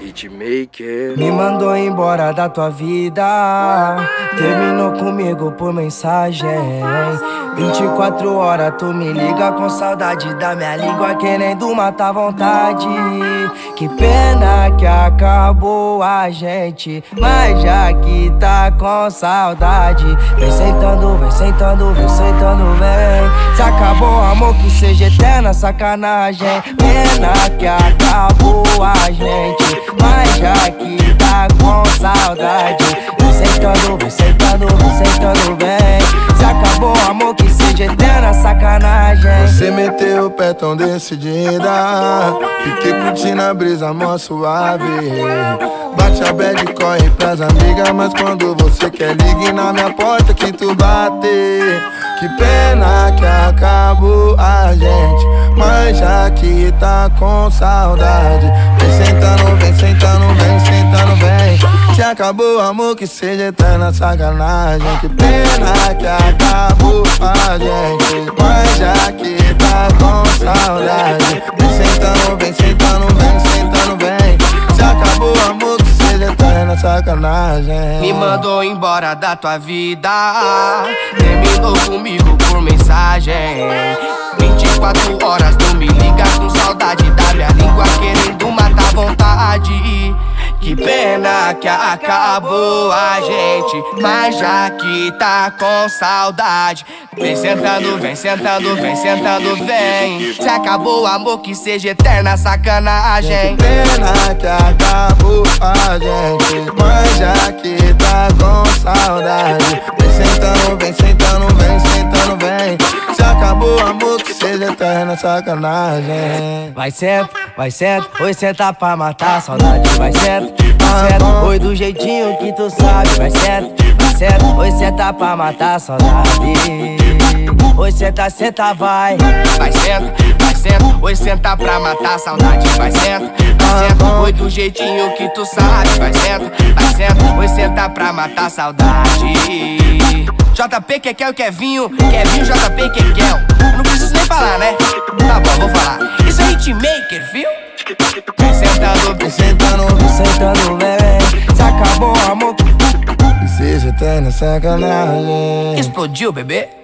Hitmaker. Me mandou embora da tua vida. Terminou comigo por mensagem. 24 horas tu me liga com saudade da minha língua, querendo matar vontade. Que pena que acabou a gente, mas já que tá com saudade, vem sentando, vem sentando, vem sentando, vem. O amor, que seja eterna sacanagem. Pena que acabou a gente, mas já que tá com saudade, vem sentando, vem sentando, vem sentando, vem. Se acabou amor, que seja eterna sacanagem. Você meteu o pé tão decidida. Fiquei curtindo a brisa mó suave. Bate a bad e corre pras amigas. Mas quando você quer, ligue na minha porta que tu bate. Que pena que acabou a gente. Mas já que tá com saudade. Vem sentando, vem sentando, vem sentando, vem. Se acabou o amor, que seja eterna sacanagem. Que pena que acabou a gente. Mas já que tá com saudade. Sacanagem. Me mandou embora da tua vida. Terminou comigo por mensagem. 24 horas não me liga com saudade da minha língua, vontade. Que pena que acabou a gente, mas já que tá com saudade, vem sentando, vem sentando, vem sentando, vem. Se acabou o amor, que seja eterna sacanagem. Que pena que acabou a gente, mas já que tá com saudade, vem sentando, vem sentando, vem sentando, vem. Se acabou o amor, que seja eterna sacanagem. Vai senta, vai senta, oi senta pra matar a saudade. Vai senta, vai senta, oi do jeitinho que tu sabe. Vai senta, vai senta, oi senta pra matar a saudade. Oi senta, senta, vai. Vai senta, vai senta, oi senta pra matar a saudade. Vai senta, vai senta, oi do jeitinho que tu sabe. Vai senta, vai senta, oi senta pra matar a saudade. JP, Kekel e Kevinho, Kevinho, JP e Kekel. Não preciso nem falar, né? Tá bom, vou falar. Hitmaker, viu? Vem sentando, sentando, vem. Se acabou amor, seja eterna sacanagem. explodiu, bebê.